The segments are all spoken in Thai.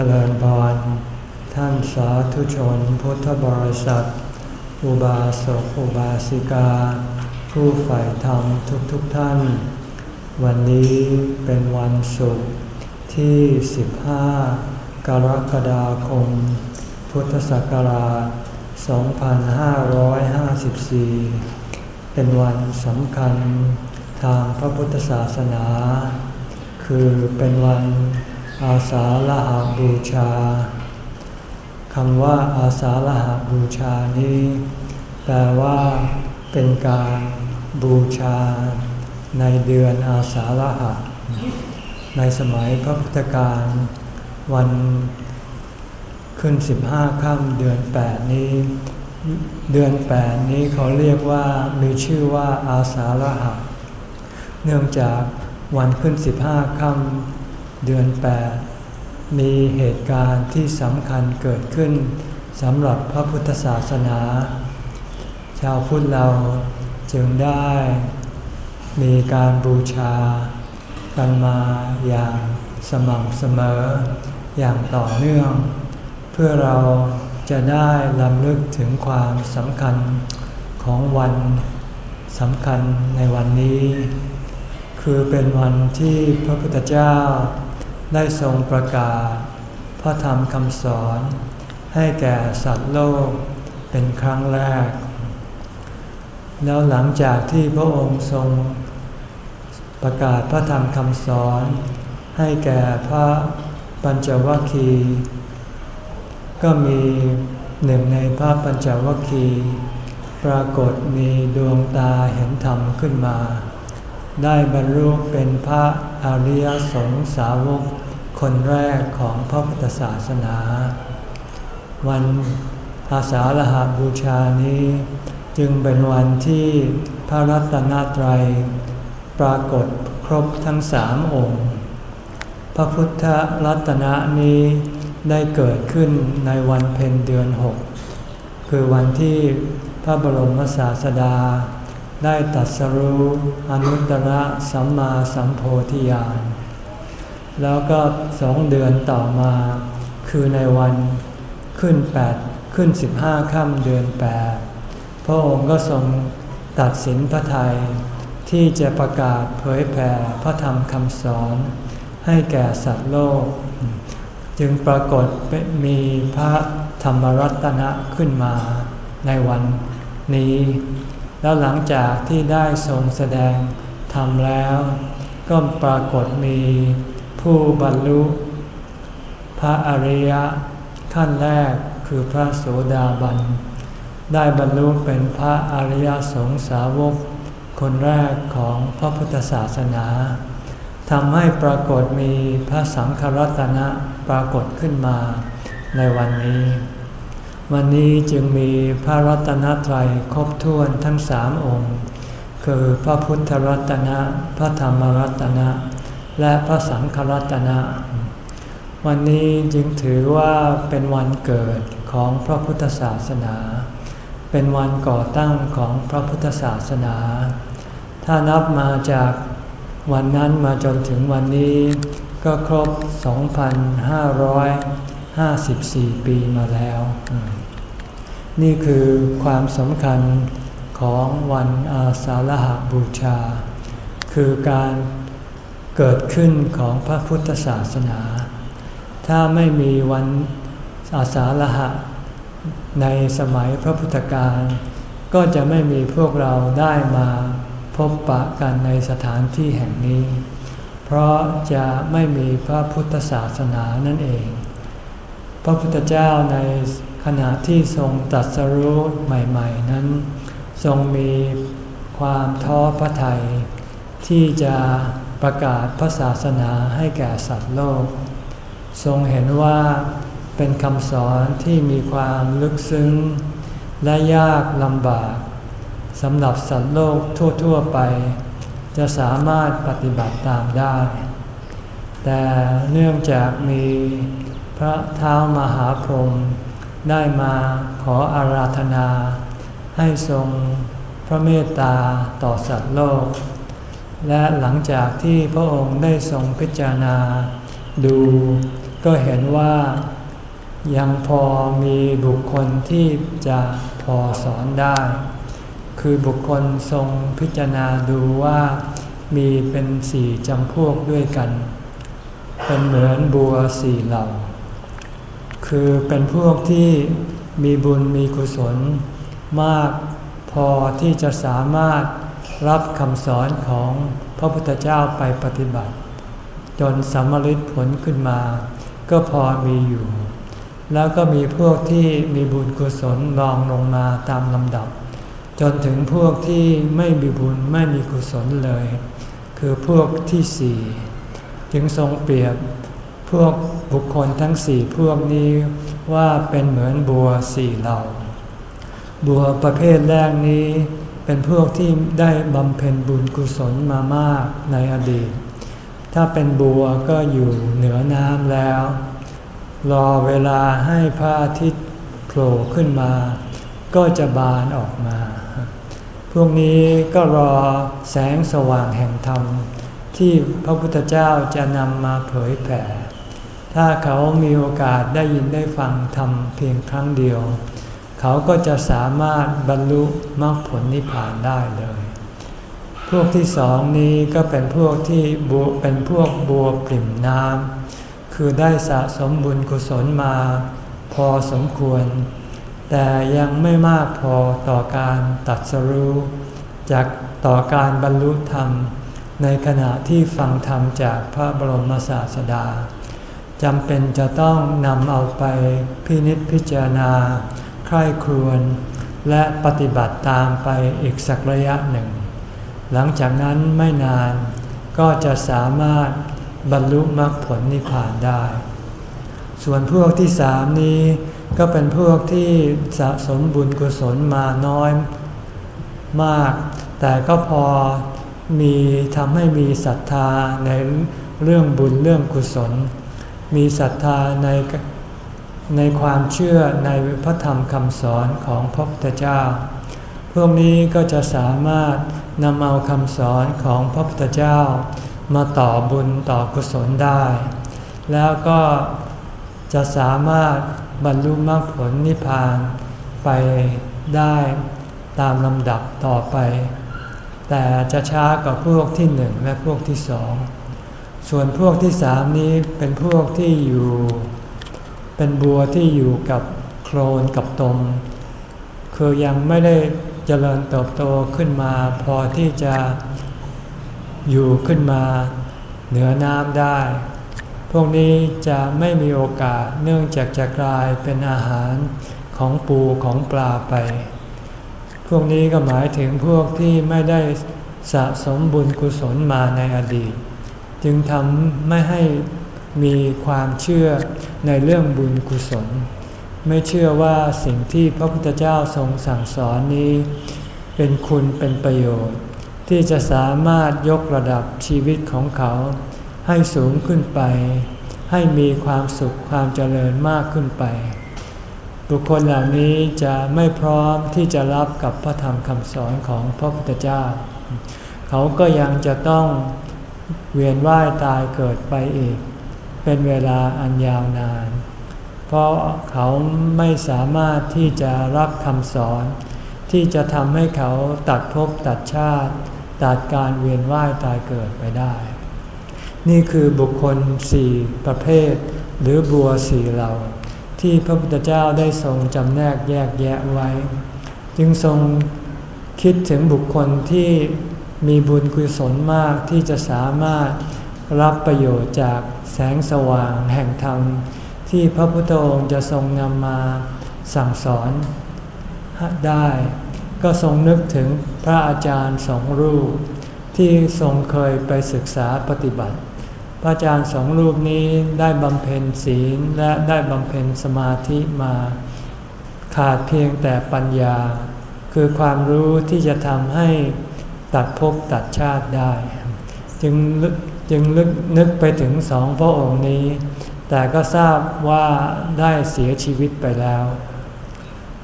จริญพรท่านสาธุชนพุทธบริษัท อุบาสกอุบาสิกา ผู้ใฝ่ธรรมทุกๆทท่าน วันนี้เป็นวันศุกร์ที่ 15 กรกฎาคม พุทธศักราช 2554 เป็นวันสำคัญทางพระพุทธศาสนา คือเป็นวัน อาสาฬหาบูชาคำว่าอาสาฬหาบูชานี้แปลว่าเป็นการบูชาในเดือนอาสาฬหะ ในสมัยพระพุทธการวันขึ้นสิบห้าค่ำเดือนแปดนี้ เดือนแปดนี้เขาเรียกว่ามีชื่อว่าอาสาฬหะ เนื่องจากวันขึ้นสิบห้าค่ำ เดือน 8 มีเหตุการณ์ที่สำคัญเกิดขึ้นสำหรับพระพุทธศาสนา ชาวพุทธเราจึงได้มีการบูชากันมาอย่างสม่ำเสมออย่างต่อเนื่อง เพื่อเราจะได้ลำลึกถึงความสำคัญของวันสำคัญในวันนี้ คือเป็นวันที่พระพุทธเจ้า ได้ทรงประกาศ พระธรรมคำสอน ให้แก่สัตว์โลกเป็นครั้งแรก แล้วหลังจากที่พระองค์ทรงประกาศพระธรรมคำสอน ให้แก่พระปัญจวัคคีย์ก็มีหนึ่งในพระปัญจวัคคีย์ปรากฏมีดวงตาเห็นธรรมขึ้นมา ได้บรรลุเป็นพระอริยสงสาวกคนแรกของพระพุทธศาสนา วันอาสาฬหาบูชานี้ จึงเป็นวันที่พระรัตนตรัย ปรากฏครบทั้งสามองค์ พระพุทธรัตนะนี้ได้เกิดขึ้นในวันเพ็ญเดือนหกคือวันที่พระบรมศาสดา ได้ตัดสรู้อนุตตรสัมมาสัมโพธิญาณ แล้วก็สองเดือนต่อมา คือในวันขึ้นแปดขึ้นสิบห้าค่ำเดือนแปดพระองค์ก็ทรงตัดสินพระทัยที่จะประกาศเผยแผ่พระธรรมคำสอนให้แก่สัตว์โลก จึงปรากฏมีพระธรรมรัตนะขึ้นมาในวันนี้ แล้วหลังจากที่ได้ทรงแสดงทำแล้ว ก็ปรากฏมีผู้บรรลุ พระอริยะขั้นแรกคือพระโสดาบัน ได้บรรลุเป็นพระอริยสงสาวก คนแรกของพระพุทธศาสนาทำให้ปรากฏมีพระสังฆรัตนะปรากฏขึ้นมาในวันนี้ วันนี้จึงมีพระรัตนตรัยครบถ้วนทั้งสามองค์ คือพระพุทธรัตนะ พระธรรมรัตนะ และพระสังฆรัตนะ วันนี้จึงถือว่าเป็นวันเกิดของพระพุทธศาสนา เป็นวันก่อตั้งของพระพุทธศาสนา ถ้านับมาจากวันนั้นมาจนถึงวันนี้ก็ครบ 2,500 54 ปีมาแล้ว นี่คือความสำคัญของวันอาสาฬหาบูชา คือการเกิดขึ้นของพระพุทธศาสนา ถ้าไม่มีวันอาสาฬหะในสมัยพระพุทธการ ก็จะไม่มีพวกเราได้มาพบปะกันในสถานที่แห่งนี้ เพราะจะไม่มีพระพุทธศาสนานั่นเอง พระพุทธเจ้าในขณะที่ทรงตัดสรู้ใหม่ๆ นั้น ทรงมีความท้อพระทัยที่จะประกาศพระศาสนาให้แก่สัตว์โลก ทรงเห็นว่าเป็นคำสอนที่มีความลึกซึ้ง และยากลำบากสำหรับสัตว์โลกทั่วๆไป จะสามารถปฏิบัติตามได้ แต่เนื่องจากมี พระเท้ามหาพรหมได้มาขออาราธนา ให้ทรงพระเมตตาต่อสัตว์โลก และหลังจากที่พระองค์ได้ทรงพิจารณา ดูก็เห็นว่ายังพอมีบุคคลที่จะพอสอนได้ คือบุคคลทรงพิจารณาดูว่ามีเป็นสี่จำพวกด้วยกัน เป็นเหมือนบัวสี่เหล่า คือเป็นพวกที่มีบุญมีกุศล มากพอที่จะสามารถรับคำสอนของพระพุทธเจ้าไปปฏิบัติ จนสำเร็จผลขึ้นมา ก็พอมีอยู่ แล้วก็มีพวกที่มีบุญกุศลรองลงมาตามลำดับ จนถึงพวกที่ไม่มีบุญไม่มีกุศลเลย คือพวกที่สี่จึงทรงเปรียบ พวกบุคคลทั้งสี่พวกนี้ว่าเป็นเหมือนบัวสี่เหล่า บัวประเภทแรกนี้เป็นพวกที่ได้บำเพ็ญบุญกุศลมามากในอดีต ถ้าเป็นบัวก็อยู่เหนือน้ำแล้ว รอเวลาให้พระอาทิตย์โผล่ขึ้นมา ก็จะบานออกมา พวกนี้ก็รอแสงสว่างแห่งธรรม ที่พระพุทธเจ้าจะนำมาเผยแผ่ ถ้าเขามีโอกาสได้ยินได้ฟังธรรมเพียงครั้งเดียว เขาก็จะสามารถบรรลุมรรคผลนิพพานได้เลย พวกที่สองนี้ก็เป็นพวกที่บัวเป็นพวกบัวปริ่มน้ำคือได้สะสมบุญกุศลมา พอสมควร แต่ยังไม่มากพอต่อการตัดสรู้จากต่อการบรรลุธรรม ในขณะที่ฟังธรรมจากพระบรมศาสดา จำเป็นจะต้องนำเอาไปพินิจพิจารณาใคร่ครวญและปฏิบัติตามไปอีกสักระยะหนึ่ง หลังจากนั้นไม่นานก็จะสามารถบรรลุมรรคผลนิพพานได้ ส่วนพวกที่สามนี้ก็เป็นพวกที่สะสมบุญกุศลมาน้อยมาก แต่ก็พอมีทำให้มีศรัทธาในเรื่องบุญเรื่องกุศล มีศรัทธาในในความเชื่อในพระธรรมคำสอนของพระพุทธเจ้า พวกนี้ก็จะสามารถนำเอาคำสอนของพระพุทธเจ้า มาต่อบุญต่อกุศลได้ แล้วก็จะสามารถบรรลุมรรคผลนิพพานไปได้ตามลำดับต่อไป แต่จะช้ากว่าพวกที่หนึ่งและพวกที่สอง ส่วนพวกที่สามนี้เป็นพวกที่อยู่ เป็นบัวที่อยู่กับโคลนกับตม คือยังไม่ได้เจริญเติบโตขึ้นมา พอที่จะอยู่ขึ้นมาเหนือน้ำได้ พวกนี้จะไม่มีโอกาสเนื่องจากจะกลายเป็นอาหารของปูของปลาไป พวกนี้ก็หมายถึงพวกที่ไม่ได้สะสมบุญกุศลมาในอดีต จึงทำไม่ให้มีความเชื่อในเรื่องบุญกุศล ไม่เชื่อว่าสิ่งที่พระพุทธเจ้าทรงสั่งสอนนี้ เป็นคุณเป็นประโยชน์ ที่จะสามารถยกระดับชีวิตของเขา ให้สูงขึ้นไป ให้มีความสุขความเจริญมากขึ้นไป บุคคลเหล่านี้จะไม่พร้อมที่จะรับกับพระธรรมคำสอนของพระพุทธเจ้า เขาก็ยังจะต้อง เวียนว่ายตายเกิดไปอีก เป็นเวลาอันยาวนาน เพราะเขาไม่สามารถที่จะรับคำสอน ที่จะทำให้เขาตัดภพตัดชาติ ตัดการเวียนว่ายตายเกิดไปได้ นี่คือบุคคลสี่ประเภท หรือบัวสี่เหล่า ที่พระพุทธเจ้าได้ทรงจำแนกแยกแยะไว้ จึงทรงคิดถึงบุคคลที่ มีบุญกุศลมากที่จะสามารถรับประโยชน์จากแสงสว่างแห่งธรรม ที่พระพุทธองค์จะทรงนำมาสั่งสอนได้ ก็ทรงนึกถึงพระอาจารย์สองรูป ที่ทรงเคยไปศึกษาปฏิบัติ พระอาจารย์สองรูปนี้ได้บำเพ็ญศีลและได้บำเพ็ญสมาธิมา ขาดเพียงแต่ปัญญา คือความรู้ที่จะทำให้ ตัดภพตัดชาติได้ จึงจึงลึกนึกไปถึงสองพระองค์นี้ แต่ก็ทราบว่าได้เสียชีวิตไปแล้ว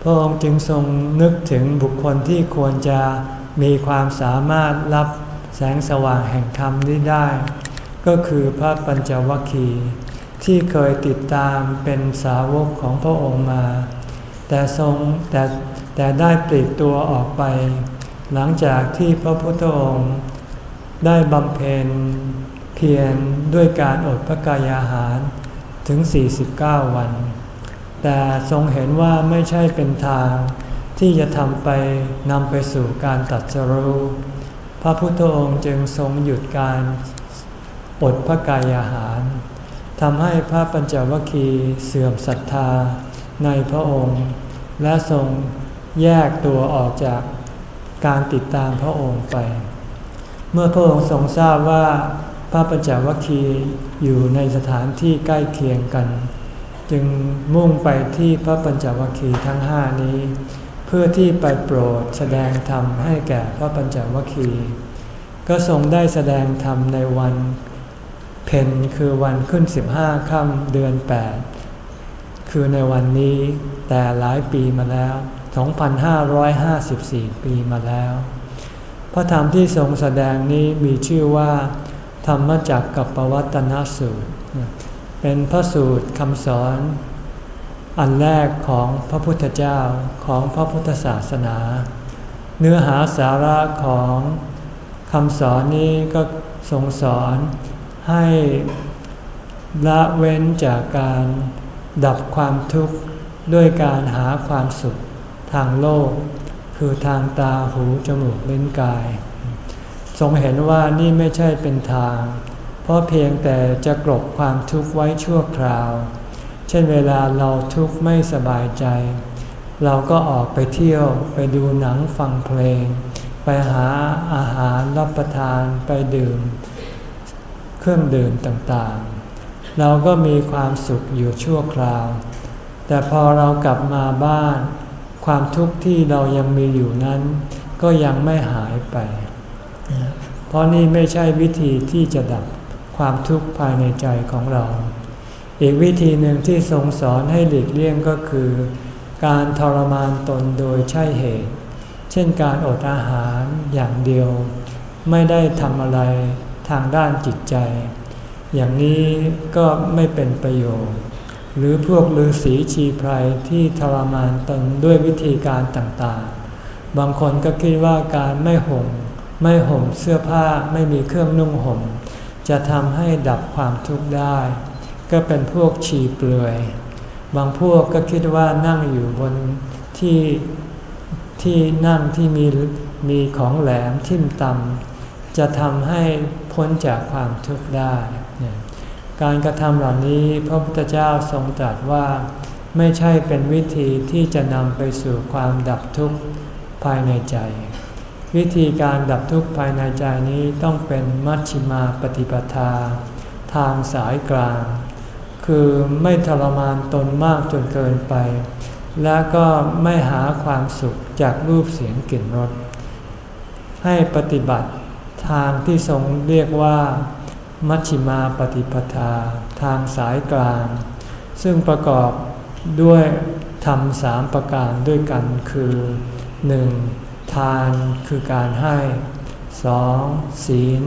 พระองค์จึงทรงนึกถึงบุคคลที่ควรจะมีความสามารถรับแสงสว่างแห่งธรรมนี้ได้ ก็คือพระปัญจวัคคีย์ที่เคยติดตามเป็นสาวกของพระองค์มา แต่ทรงแต่แต่ได้ปลีกตัวออกไป หลังจากที่พระพุทธองค์ได้บำเพ็ญเพียรด้วยการอดพระกายอาหารถึง 49 วัน แต่ทรงเห็นว่าไม่ใช่เป็นทางที่จะทำไปนำไปสู่การตัดสรู้พระพุทธองค์จึงทรงหยุดการอดพระกายอาหารทำให้พระปัญจวัคคีย์เสื่อมศรัทธาในพระองค์ และทรงแยกตัวออกจาก การติดตามพระองค์ไป เมื่อพระองค์ทรงทราบว่าพระปัญจวัคคีย์อยู่ในสถานที่ใกล้เคียงกัน จึงมุ่งไปที่พระปัญจวัคคีย์ทั้งห้านี้ เพื่อที่ไปโปรดแสดงธรรมให้แก่พระปัญจวัคคีย์ก็ทรงได้แสดงธรรมในวันเพนคือวันขึ้น 15ค่ำเดือน 8 คือในวันนี้แต่หลายปีมาแล้ว 2,554 ปีมาแล้ว พระธรรมที่ทรงแสดงนี้มีชื่อว่า ธรรมจักกับปวัตนสูตร เป็นพระสูตรคำสอนอันแรกของพระพุทธเจ้าของพระพุทธศาสนา เนื้อหาสาระของคำสอนนี้ก็ทรงสอนให้ละเว้นจากการดับความทุกข์ด้วยการหาความสุข ทางโลก คือทางตาหูจมูกลิ้นกาย ทรงเห็นว่านี่ไม่ใช่เป็นทาง เพราะเพียงแต่จะกลบความทุกข์ไว้ชั่วคราว เช่นเวลาเราทุกข์ไม่สบายใจ เราก็ออกไปเที่ยวไปดูหนังฟังเพลง ไปหาอาหารรับประทานไปดื่ม เครื่องดื่มต่างๆ เราก็มีความสุขอยู่ชั่วคราวแต่พอเรากลับมาบ้าน ความทุกข์ที่เรายังมีอยู่นั้น ก็ยังไม่หายไป เพราะนี่ไม่ใช่วิธีที่จะดับความทุกข์ภายในใจของเรา อีกวิธีหนึ่งที่ทรงสอนให้หลีกเลี่ยงก็คือ การทรมานตนโดยใช่เหตุ เช่นการอดอาหารอย่างเดียว ไม่ได้ทำอะไรทางด้านจิตใจ อย่างนี้ก็ไม่เป็นประโยชน์ หรือพวกฤาษีชีไพรที่ทรมานตนด้วยวิธีการต่างๆ บางคนก็คิดว่าการไม่ห่ม ไม่ห่มเสื้อผ้าไม่มีเครื่องนุ่งห่ม จะทำให้ดับความทุกข์ได้ ก็เป็นพวกชีเปลือย บางพวกก็คิดว่านั่งอยู่บนที่ที่นั่งที่มีมีของแหลมทิ่มตำจะทำให้พ้นจากความทุกข์ได้ การกระทำเหล่านี้พระพุทธเจ้าทรงตรัสว่า ไม่ใช่เป็นวิธีที่จะนำไปสู่ความดับทุกข์ภายในใจ วิธีการดับทุกข์ภายในใจนี้ต้องเป็นมัชฌิมาปฏิปทา ทางสายกลาง คือไม่ทรมานตนมากจนเกินไป และก็ไม่หาความสุขจากรูปเสียงกลิ่นรสให้ปฏิบัติทางที่ทรงเรียกว่า มัชฌิมาปฏิปทาทางสายกลาง ซึ่งประกอบด้วยทำสามประการด้วยกันคือ 1. ทานคือการให้ 2. ศีล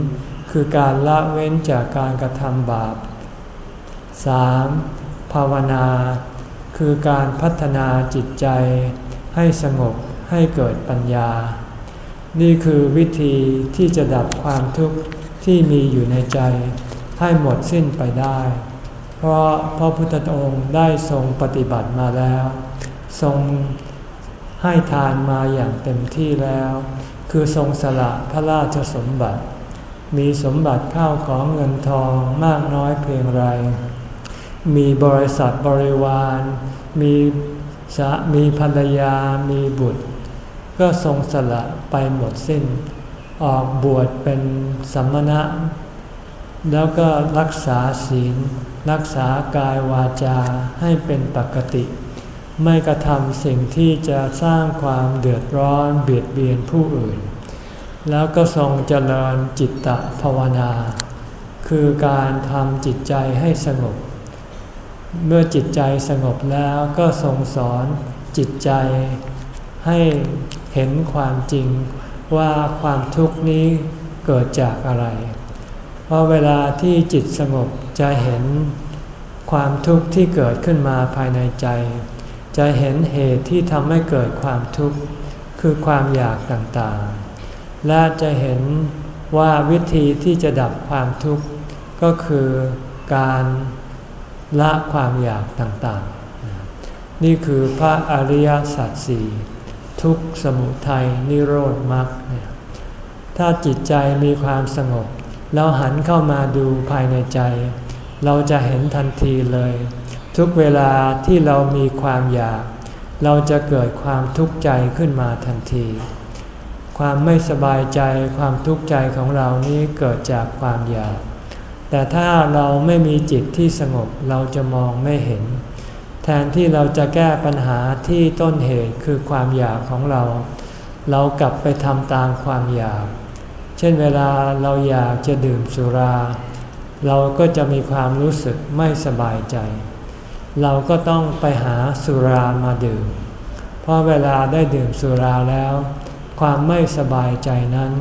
คือการละเว้นจากการกระทำบาป 3. ภาวนา คือการพัฒนาจิตใจ ให้สงบให้เกิดปัญญา นี่คือวิธีที่จะดับความทุกข์ ที่มีอยู่ในใจให้หมดสิ้นไปได้ เพราะพระพุทธองค์ได้ทรงปฏิบัติมาแล้ว ทรงให้ทานมาอย่างเต็มที่แล้ว คือทรงสละพระราชสมบัติ มีสมบัติข้าวของเงินทองมากน้อยเพียงไร มีบริษัทบริวาร มีสะมีภรรยา มีบุตร ก็ทรงสละไปหมดสิ้น ออกบวชเป็นสัมมณะ แล้วก็รักษาศีล รักษากายวาจาให้เป็นปกติ ไม่กระทำสิ่งที่จะสร้างความเดือดร้อนเบียดเบียนผู้อื่น แล้วก็ทรงเจริญจิตตภาวนา คือการทำจิตใจให้สงบ เมื่อจิตใจสงบแล้วก็ทรงสอนจิตใจให้เห็นความจริง ว่าความทุกข์นี้เกิดจากอะไร เพราะเวลาที่จิตสงบจะเห็นความทุกข์ที่เกิดขึ้นมาภายในใจ จะเห็นเหตุที่ทำให้เกิดความทุกข์คือความอยากต่างๆ และจะเห็นว่าวิธีที่จะดับความทุกข์ก็คือการละความอยากต่างๆ นี่คือพระอริยสัจสี่ ทุกสมุทัยนิโรธมรรคถ้าจิตใจมีความสงบ แล้วหันเข้ามาดูภายในใจ เราจะเห็นทันทีเลย ทุกเวลาที่เรามีความอยาก เราจะเกิดความทุกข์ใจขึ้นมาทันที ความไม่สบายใจความทุกข์ใจของเรานี้เกิดจากความอยาก แต่ถ้าเราไม่มีจิตที่สงบเราจะมองไม่เห็น แทนที่เราจะแก้ปัญหาที่ต้นเหตุคือความอยากของเรา เรากลับไปทำตามความอยาก เช่นเวลาเราอยากจะดื่มสุรา เราก็จะมีความรู้สึกไม่สบายใจ เราก็ต้องไปหาสุรามาดื่ม เพราะเวลาได้ดื่มสุราแล้ว ความไม่สบายใจนั้น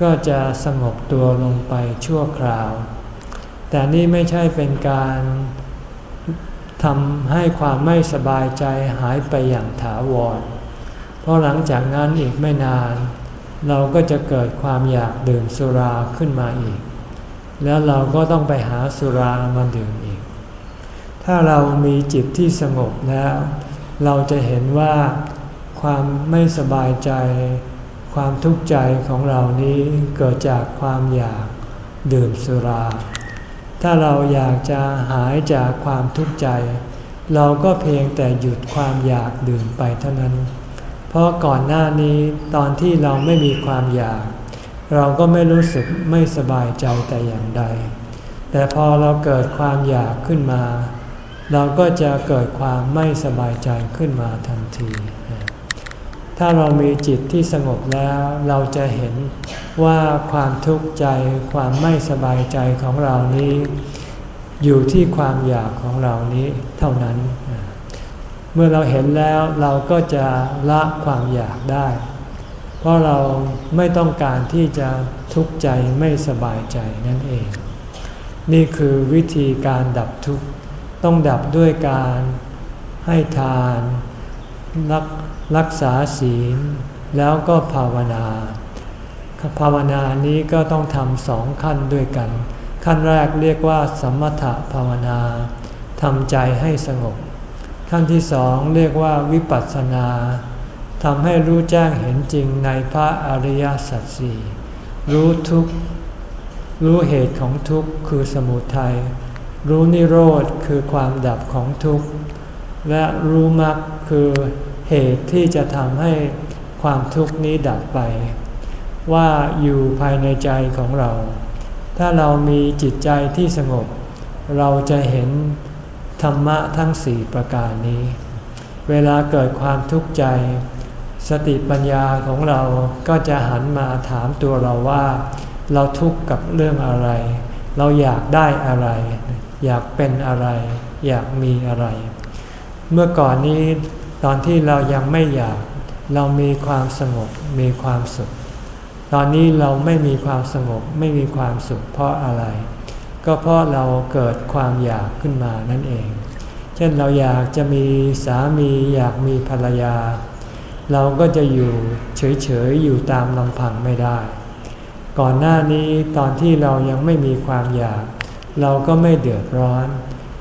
ก็จะสงบตัวลงไปชั่วคราว แต่นี่ไม่ใช่เป็นการ ทำให้ความไม่สบายใจหายไปอย่างถาวร เพราะหลังจากนั้นอีกไม่นาน เราก็จะเกิดความอยากดื่มสุราขึ้นมาอีก แล้วเราก็ต้องไปหาสุรามาดื่มอีก ถ้าเรามีจิตที่สงบแล้ว เราจะเห็นว่าความไม่สบายใจ ความทุกข์ใจของเรานี้เกิดจากความอยากดื่มสุรา ถ้าเราอยากจะหายจากความทุกข์ใจ เราก็เพียงแต่หยุดความอยากดื่มไปเท่านั้น เพราะก่อนหน้านี้ตอนที่เราไม่มีความอยาก เราก็ไม่รู้สึกไม่สบายใจแต่อย่างใด แต่พอเราเกิดความอยากขึ้นมา เราก็จะเกิดความไม่สบายใจขึ้นมาทันที ถ้าเรามีจิตที่สงบแล้วเราจะเห็นว่าความทุกข์ใจความไม่สบายใจของเรานี้ อยู่ที่ความอยากของเรานี้เท่านั้น เมื่อเราเห็นแล้วเราก็จะละความอยากได้ เพราะเราไม่ต้องการที่จะทุกข์ใจไม่สบายใจนั่นเอง นี่คือวิธีการดับทุกข์ต้องดับด้วยการให้ทานรัก รักษาศีล แล้วก็ภาวนา ภาวนานี้ก็ต้องทำสองขั้นด้วยกัน ขั้นแรกเรียกว่าสมถภาวนาทำใจให้สงบ ขั้นที่สองเรียกว่าวิปัสสนาทำให้รู้แจ้งเห็นจริงในพระอริยสัจสี่รู้ทุกรู้เหตุของทุกข์คือสมุทัย รู้นิโรธคือความดับของทุกข์ และรู้มรรคคือ เหตุที่จะทำให้ความทุกข์นี้ดับไป ว่าอยู่ภายในใจของเรา ถ้าเรามีจิตใจที่สงบ เราจะเห็นธรรมะทั้งสี่ประการนี้ เวลาเกิดความทุกข์ใจ สติปัญญาของเราก็จะหันมาถามตัวเราว่า เราทุกข์กับเรื่องอะไร เราอยากได้อะไร อยากเป็นอะไร อยากมีอะไร เมื่อก่อนนี้ ตอนที่เรายังไม่อยากเรามีความสงบมีความสุข ตอนนี้เราไม่มีความสงบไม่มีความสุขเพราะอะไร ก็เพราะเราเกิดความอยากขึ้นมานั่นเอง เช่นเราอยากจะมีสามีอยากมีภรรยา เราก็จะอยู่เฉยๆอยู่ตามลำพังไม่ได้ ก่อนหน้านี้ตอนที่เรายังไม่มีความอยาก เราก็ไม่เดือดร้อน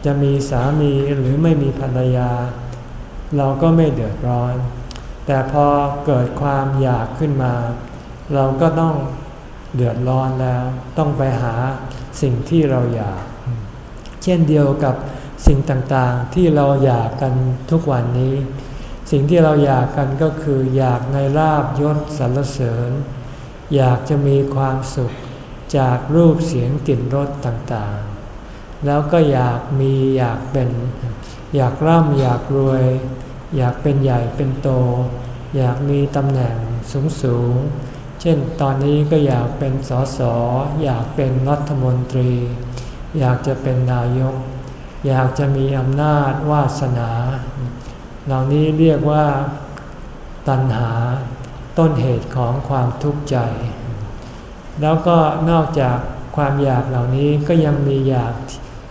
จะมีสามีหรือไม่มีภรรยา เราก็ไม่เดือดร้อน แต่พอเกิดความอยากขึ้นมา เราก็ต้องเดือดร้อนแล้ว ต้องไปหาสิ่งที่เราอยาก เช่นเดียวกับสิ่งต่างๆที่เราอยากกันทุกวันนี้ สิ่งที่เราอยากกันก็คือ อยากในลาบยศสรรเสริญ อยากจะมีความสุขจากรูปเสียงกลิ่นรสต่างๆ แล้วก็อยากมีอยากเป็น อยากร่ำอยากรวย อยากเป็นใหญ่เป็นโต อยากมีตำแหน่งสูงสูงช่นตอนนี้ก็อยากเป็นสสอยากเป็นรัฐมนตรี อยากจะเป็นนายก อยากจะมีอำนาจวาสนา เหล่านี้เรียกว่าตัณหาต้นเหตุของความทุกข์ใจ แล้วก็นอกจากความอยากเหล่านี้ก็ยังมีอยาก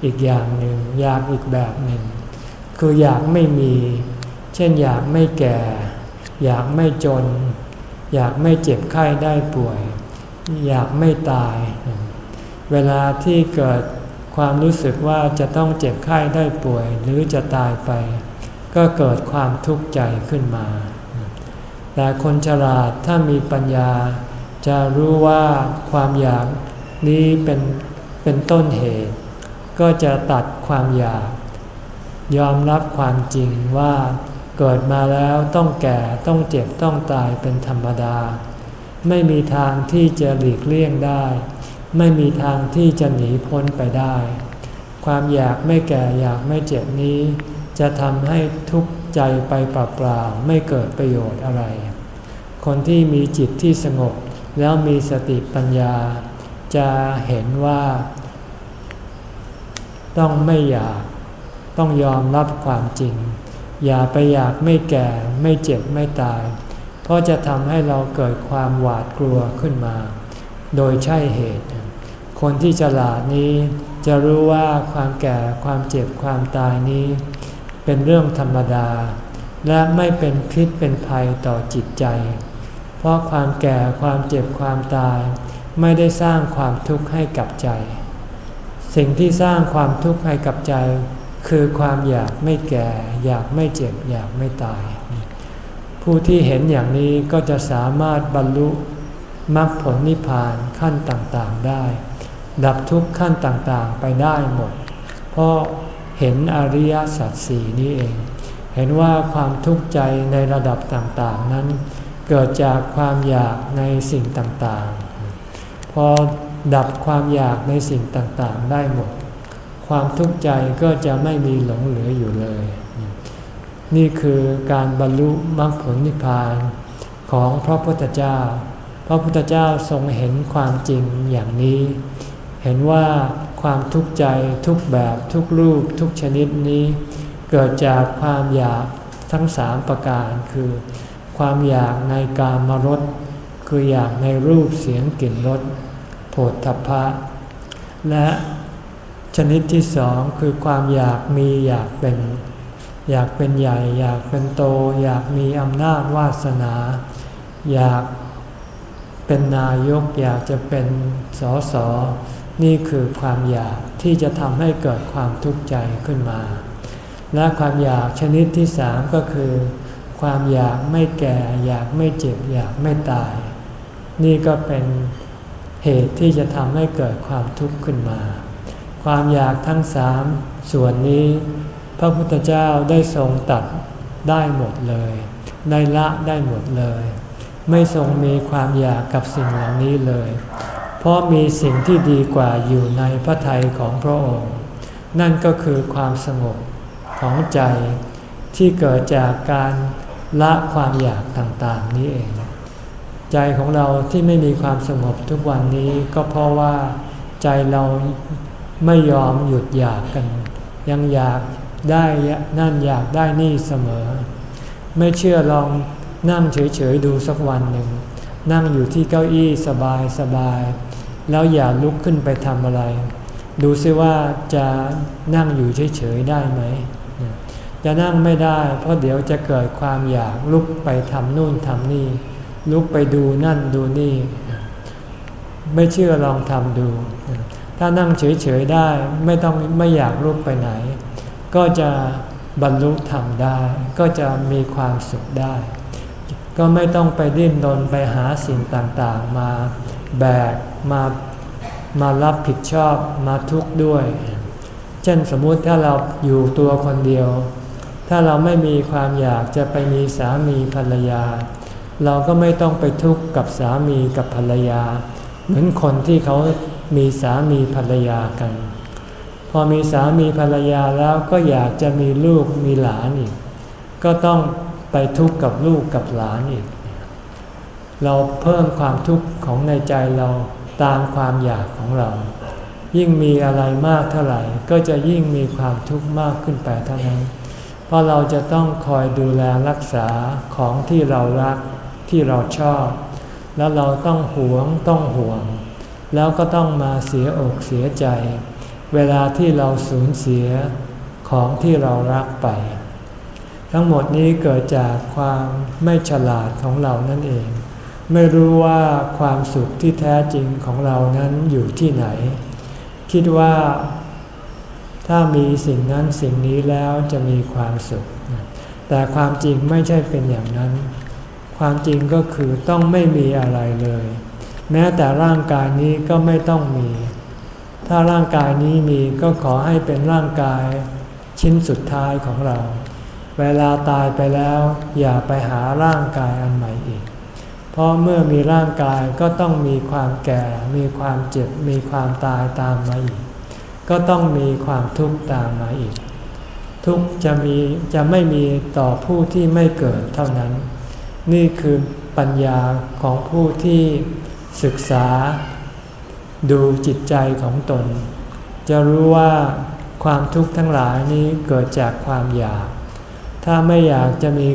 อีกอย่างหนึ่ง อยากอีกแบบหนึ่ง คืออยากไม่มี เช่นอยากไม่แก่ อยากไม่จน อยากไม่เจ็บไข้ได้ป่วย อยากไม่ตาย เวลาที่เกิดความรู้สึกว่าจะต้องเจ็บไข้ได้ป่วย หรือจะตายไป ก็เกิดความทุกข์ใจขึ้นมา แต่คนฉลาดถ้ามีปัญญา จะรู้ว่าความอยากนี้เป็นเป็นต้นเหตุ ก็จะตัดความอยาก ยอมรับความจริงว่าเกิดมาแล้วต้องแก่ต้องเจ็บต้องตายเป็นธรรมดา ไม่มีทางที่จะหลีกเลี่ยงได้ ไม่มีทางที่จะหนีพ้นไปได้ ความอยากไม่แก่อยากไม่เจ็บนี้ จะทำให้ทุกข์ใจไปเปล่าๆไม่เกิดประโยชน์อะไร คนที่มีจิตที่สงบแล้วมีสติปัญญา จะเห็นว่า ต้องไม่อยาก ต้องยอมรับความจริง อย่าไปอยากไม่แก่ไม่เจ็บไม่ตาย เพราะจะทำให้เราเกิดความหวาดกลัวขึ้นมา โดยใช่เหตุ คนที่ฉลาดนี้จะรู้ว่าความแก่ความเจ็บความตายนี้ เป็นเรื่องธรรมดา และไม่เป็นพิษเป็นภัยต่อจิตใจ เพราะความแก่ความเจ็บความตาย ไม่ได้สร้างความทุกข์ให้กับใจ สิ่งที่สร้างความทุกข์ให้กับใจ คือความอยากไม่แก่ อยากไม่เจ็บ อยากไม่ตาย ผู้ที่เห็นอย่างนี้ก็จะสามารถบรรลุมรรคผลนิพพานขั้นต่างๆได้ ดับทุกขั้นต่างๆไปได้หมด เพราะเห็นอริยสัจสี่นี้เอง เห็นว่าความทุกข์ใจในระดับต่างๆนั้น เกิดจากความอยากในสิ่งต่างๆ พอดับความอยากในสิ่งต่างๆได้หมด ความทุกข์ใจก็จะไม่มีหลงเหลืออยู่เลย นี่คือการบรรลุมรรคผลนิพพานของพระพุทธเจ้า พระพุทธเจ้าทรงเห็นความจริงอย่างนี้ เห็นว่าความทุกข์ใจทุกแบบทุกรูปทุกชนิดนี้ เกิดจากความอยากทั้งสามประการคือ ความอยากในการมรสคืออยากในรูปเสียงกลิ่นรสโผฏฐัพพะ และ ชนิดที่สองคือความอยากมีอยากเป็น อยากเป็นใหญ่ อยากเป็นโต อยากมีอำนาจวาสนา อยากเป็นนายก อยากจะเป็นสอสอนี่คือความอยากที่จะทำให้เกิดความทุกข์ใจขึ้นมา และความอยากชนิดที่สามก็คือ ความอยากไม่แก่ อยากไม่เจ็บ อยากไม่ตาย นี่ก็เป็นเหตุที่จะทำให้เกิดความทุกข์ขึ้นมา ความอยากทั้งสามส่วนนี้ พระพุทธเจ้าได้ทรงตัดได้หมดเลย ได้ละได้หมดเลย ไม่ทรงมีความอยากกับสิ่งเหล่านี้เลย เพราะมีสิ่งที่ดีกว่าอยู่ในพระทัยของพระองค์ นั่นก็คือความสงบของใจที่เกิดจากการละความอยากต่างๆนี้เอง ใจของเราที่ไม่มีความสงบทุกวันนี้ก็เพราะว่าใจเรา ไม่ยอมหยุดอยากกัน ยังอยากได้นั่นอยากได้นี่เสมอ ไม่เชื่อลองนั่งเฉยๆดูสักวันหนึ่ง นั่งอยู่ที่เก้าอี้สบายสบายแล้วอย่าลุกขึ้นไปทำอะไร ดูซิว่าจะนั่งอยู่เฉยๆได้ไหม จะนั่งไม่ได้ เพราะเดี๋ยวจะเกิดความอยากลุกไปทำนู่นทำนี่ ลุกไปดูนั่นดูนี่ ไม่เชื่อลองทำดู ถ้านั่งเฉยๆได้ไม่ต้องไม่อยากลุกไปไหน ก็จะบรรลุธรรมได้ ก็จะมีความสุขได้ ก็ไม่ต้องไปดิ้นรนไปหาสิ่งต่างๆ มาแบกมามารับผิดชอบมาทุกข์ด้วย เช่นสมมุติถ้าเราอยู่ตัวคนเดียว ถ้าเราไม่มีความอยากจะไปมีสามีภรรยา เราก็ไม่ต้องไปทุกข์กับสามีกับภรรยา เหมือนคนที่เขา มีสามีภรรยากัน พอมีสามีภรรยาแล้วก็อยากจะมีลูกมีหลานอีก ก็ต้องไปทุกข์กับลูกกับหลานอีก เราเพิ่มความทุกข์ของในใจเราตามความอยากของเรา ยิ่งมีอะไรมากเท่าไหร่ ก็จะยิ่งมีความทุกข์มากขึ้นไปเท่านั้น เพราะเราจะต้องคอยดูแลรักษาของที่เรารักที่เราชอบ แล้วเราต้องหวงต้องห่วง แล้วก็ต้องมาเสียอกเสียใจ เวลาที่เราสูญเสียของที่เรารักไป ทั้งหมดนี้เกิดจากความไม่ฉลาดของเรานั่นเอง ไม่รู้ว่าความสุขที่แท้จริงของเรานั้นอยู่ที่ไหน คิดว่าถ้ามีสิ่งนั้นสิ่งนี้แล้วจะมีความสุข แต่ความจริงไม่ใช่เป็นอย่างนั้น ความจริงก็คือต้องไม่มีอะไรเลย แม้แต่ร่างกายนี้ก็ไม่ต้องมี ถ้าร่างกายนี้มีก็ขอให้เป็นร่างกายชิ้นสุดท้ายของเรา เวลาตายไปแล้วอย่าไปหาร่างกายอันใหม่อีก เพราะเมื่อมีร่างกายก็ต้องมีความแก่ มีความเจ็บ มีความตายตามมาอีก ก็ต้องมีความทุกข์ตามมาอีก ทุกจะมีจะไม่มีต่อผู้ที่ไม่เกิดเท่านั้น นี่คือปัญญาของผู้ที่ ศึกษา ดูจิตใจของตน จะรู้ว่าความทุกข์ทั้งหลายนี้เกิดจากความอยาก ถ้าไม่อยากจะมี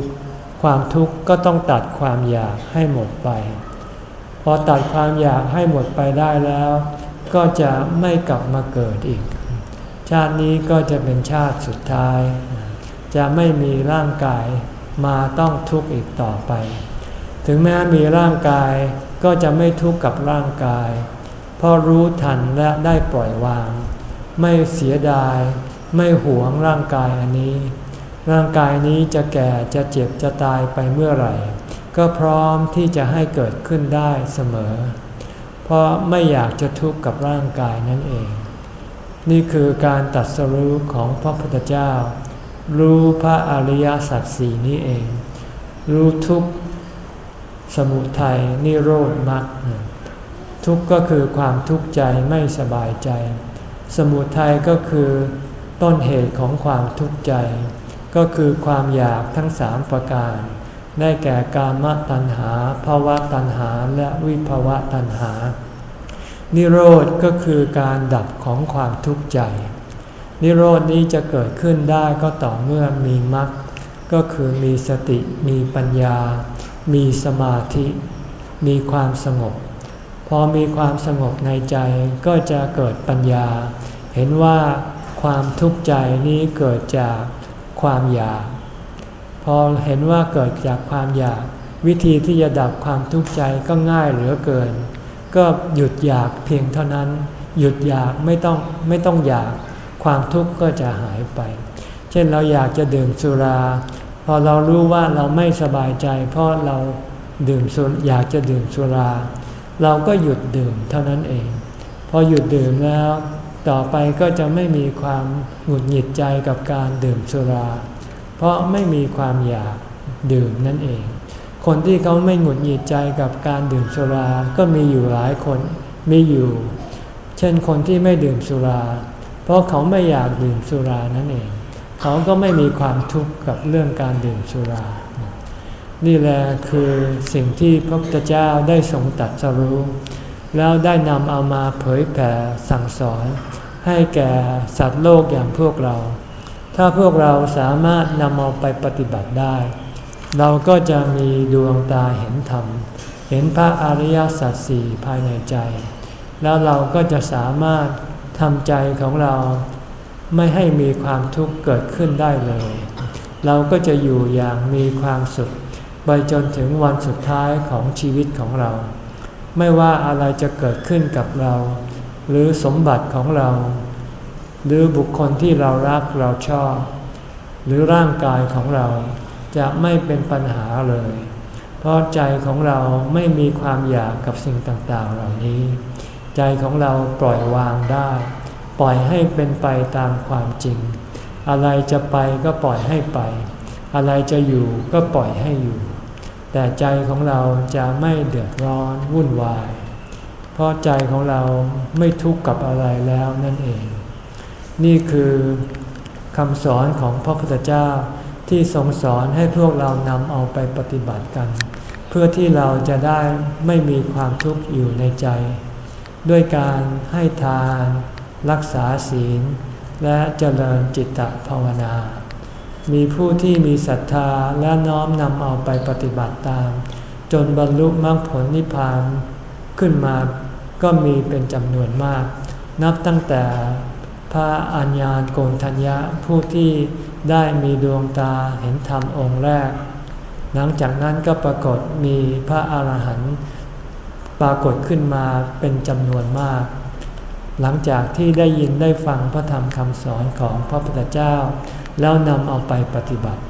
ความทุกข์ก็ต้องตัดความอยากให้หมดไป พอตัดความอยากให้หมดไปได้แล้ว ก็จะไม่กลับมาเกิดอีก ชาตินี้ก็จะเป็นชาติสุดท้าย จะไม่มีร่างกายมาต้องทุกข์อีกต่อไป ถึงแม้มีร่างกาย ก็จะไม่ทุกข์กับร่างกาย เพราะรู้ทันและได้ปล่อยวาง ไม่เสียดาย ไม่หวงร่างกายอันนี้ ร่างกายนี้จะแก่จะเจ็บจะตายไปเมื่อไหร่ ก็พร้อมที่จะให้เกิดขึ้นได้เสมอ เพราะไม่อยากจะทุกข์กับร่างกายนั่นเอง นี่คือการตัดสรู้ของพระพุทธเจ้า รู้พระอริยสัจสี่นี้เอง รู้ทุก สมุทัยนิโรธมรรคทุกข์ก็คือความทุกข์ใจไม่สบายใจ สมุทัยก็คือต้นเหตุของความทุกข์ใจ ก็คือความอยากทั้งสามประการ ได้แก่กามตัณหาภาวะตัณหาและวิภาวะตัณหา นิโรธก็คือการดับของความทุกข์ใจ นิโรธนี้จะเกิดขึ้นได้ก็ต่อเมื่อมีมรรคก็คือมีสติมีปัญญา มีสมาธิ มีความสงบ พอมีความสงบในใจก็จะเกิดปัญญา เห็นว่าความทุกข์ใจนี้เกิดจากความอยาก พอเห็นว่าเกิดจากความอยาก วิธีที่จะดับความทุกข์ใจก็ง่ายเหลือเกิน ก็หยุดอยากเพียงเท่านั้น หยุดอยากไม่ต้องไม่ต้องอยาก ความทุกข์ก็จะหายไป เช่นเราอยากจะดื่มสุรา อเรารู้ว่าเราไม่สบายใจ เพราะเราดื่มสุอยากจะดื่มสุรา เราก็หยุดดื่มเท่านั้นเอง พอหยุดดื่มแล้ว ต่อไปก็จะไม่มีความหงุดหงิดใจกับการดื่มสุรา เพราะไม่มีความอยากดื่มนั่นเอง คนที่เขาไม่หงุดหงิดใจกับการดื่มสุรา ก็มีอยู่หลายคนมีอยู่ เช่นคนที่ไม่ดื่มสุรา เพราะเขาไม่อยากดื่มสุรานั่นเอง เขาก็ไม่มีความทุกข์กับเรื่องการดื่มสุรา นี่แหละคือสิ่งที่พระพุทธเจ้าได้ทรงตัดสรู้ แล้วได้นำเอามาเผยแผ่สั่งสอน ให้แก่สัตว์โลกอย่างพวกเรา ถ้าพวกเราสามารถนำเอาไปปฏิบัติได้ เราก็จะมีดวงตาเห็นธรรม เห็นพระอริยสัจสี่ภายในใจ แล้วเราก็จะสามารถทำใจของเรา ไม่ให้มีความทุกข์เกิดขึ้นได้เลย เราก็จะอยู่อย่างมีความสุขไปจนถึงวันสุดท้ายของชีวิตของเรา ไม่ว่าอะไรจะเกิดขึ้นกับเรา หรือสมบัติของเรา หรือบุคคลที่เรารักเราชอบ หรือร่างกายของเราจะไม่เป็นปัญหาเลย เพราะใจของเราไม่มีความอยากกับสิ่งต่างๆเหล่านี้ ใจของเราปล่อยวางได้ ปล่อยให้เป็นไปตามความจริง อะไรจะไปก็ปล่อยให้ไป อะไรจะอยู่ก็ปล่อยให้อยู่ แต่ใจของเราจะไม่เดือดร้อนวุ่นวาย เพราะใจของเราไม่ทุกข์กับอะไรแล้วนั่นเอง นี่คือคำสอนของพระพุทธเจ้าที่ทรงสอนให้พวกเรานำเอาไปปฏิบัติกัน เพื่อที่เราจะได้ไม่มีความทุกข์อยู่ในใจ ด้วยการให้ทาน รักษาศีล และเจริญจิตตภาวนา มีผู้ที่มีศรัทธาและน้อมนำเอาไปปฏิบัติตาม จนบรรลุมรรคผลนิพพานขึ้นมาก็มีเป็นจำนวนมาก นับตั้งแต่พระอัญญาโกนทัญญะผู้ที่ได้มีดวงตาเห็นธรรมองค์แรก หลังจากนั้นก็ปรากฏมีพระอาหารหันต์ปรากฏขึ้นมาเป็นจำนวนมาก หลังจากที่ได้ยินได้ฟังพระธรรมคำสอนของพระพุทธเจ้า แล้วนำเอาไปปฏิบัติ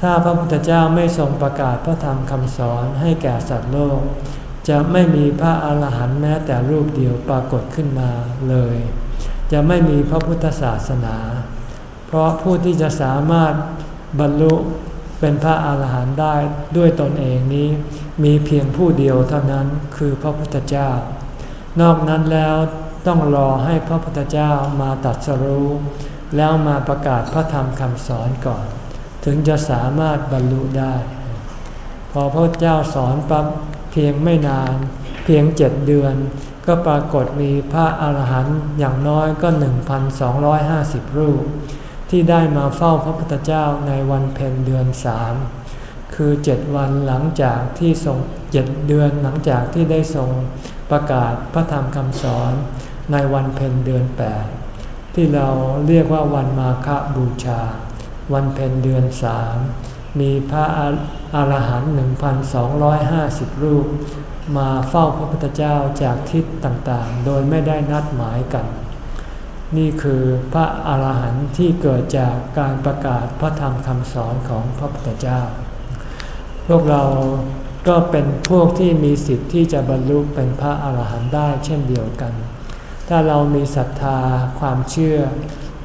ถ้าพระพุทธเจ้าไม่ทรงประกาศพระธรรมคำสอนให้แก่สัตว์โลก จะไม่มีพระอาหารหันต์แม้แต่รูปเดียวปรากฏขึ้นมาเลย จะไม่มีพระพุทธศาสนา เพราะผู้ที่จะสามารถบรรลุเป็นพระอาหารหันต์ได้ด้วยตนเองนี้ มีเพียงผู้เดียวเท่านั้นคือพระพุทธเจ้า นอกนั้นแล้ว ต้องรอให้พระพุทธเจ้ามาตัดสรู้ แล้วมาประกาศพระธรรมคำสอนก่อน ถึงจะสามารถบรรลุได้ พอพระเจ้าสอนปั๊บเพียงไม่นาน เพียงเจ็ดเดือน ก็ปรากฏมีพระอาหารหันต์อย่างน้อยก็ 1,250 รูป ที่ได้มาเฝ้าพระพุทธเจ้าในวันเพ็ญเดือนสามคือเจ็ดวันหลังจากที่ทรงเจ็ดเดือนหลังจากที่ได้ทรงประกาศพระธรรมคำสอน ในวันเพ็ญเดือนแปดที่เราเรียกว่าวันมาฆบูชา วันเพ็ญเดือนสามมีพระอาหารหันต์หนึ่งพันสองร้อยห้าสิบรูป มาเฝ้าพระพุทธเจ้าจากทิศต่างๆ โดยไม่ได้นัดหมายกัน นี่คือพระอาหารหันต์ที่เกิดจากการประกาศพระธรรมคำสอนของพระพุทธเจ้า พวกเราก็เป็นพวกที่มีสิทธิ์ที่จะบรรลุเป็นพระอาหารหันต์ได้เช่นเดียวกัน ถ้าเรามีศรัทธาความเชื่อ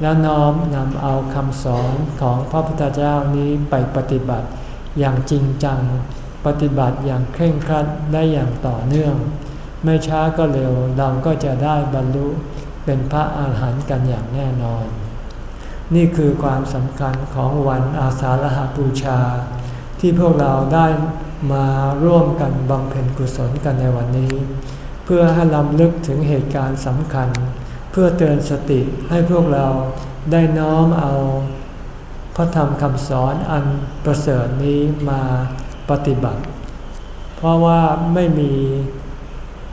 แล้วน้อมนำเอาคำสอนของพระพุทธเจ้านี้ไปปฏิบัติอย่างจริงจัง ปฏิบัติอย่างเคร่งครัดได้อย่างต่อเนื่อง ไม่ช้าก็เร็วเราก็จะได้บรรลุเป็นพระอาหารหันต์กันอย่างแน่นอน นี่คือความสำคัญของวันอาสาฬหบูชา ที่พวกเราได้มาร่วมกันบำเพ็ญกุศลกันในวันนี้ เพื่อให้ลำลึกถึงเหตุการณ์สำคัญ เพื่อเตือนสติให้พวกเราได้น้อมเอา พระธรรมคำสอนอันประเสริฐนี้มาปฏิบัติ เพราะว่าไม่มี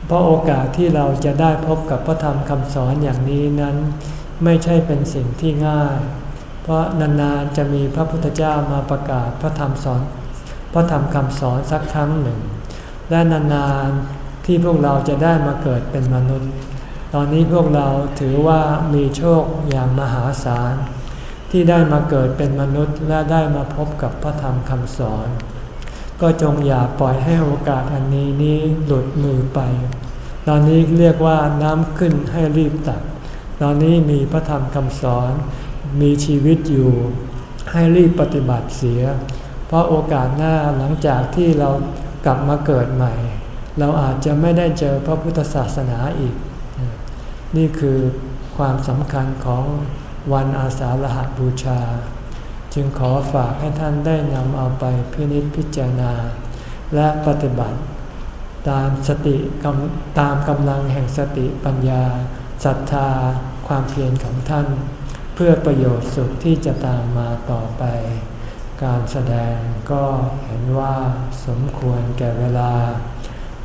เพราะโอกาสที่เราจะได้พบกับพระธรรมคำสอนอย่างนี้นั้นไม่ใช่เป็นสิ่งที่ง่าย เพราะนานๆจะมีพระพุทธเจ้ามาประกาศพระธรรมสอน พระธรรมคำสอนสักครั้งหนึ่ง และนานๆ ที่พวกเราจะได้มาเกิดเป็นมนุษย์ ตอนนี้พวกเราถือว่ามีโชคอย่างมหาศาล ที่ได้มาเกิดเป็นมนุษย์และได้มาพบกับพระธรรมคำสอน ก็จงอย่าปล่อยให้โอกาสอันนี้นี้หลุดมือไป ตอนนี้เรียกว่าน้ำขึ้นให้รีบตัก ตอนนี้มีพระธรรมคำสอน มีชีวิตอยู่ ให้รีบปฏิบัติเสีย เพราะโอกาสหน้าหลังจากที่เรากลับมาเกิดใหม่ เราอาจจะไม่ได้เจอพระพุทธศาสนาอีก นี่คือความสำคัญของวันอาสาฬหบูชา จึงขอฝากให้ท่านได้นำเอาไปพินิจพิจารณา และปฏิบัติ ตามสติตามกำลังแห่งสติปัญญาศรัทธา ความเพียรของท่าน เพื่อประโยชน์สุขที่จะตามมาต่อไป การแสดงก็เห็นว่าสมควรแก่เวลา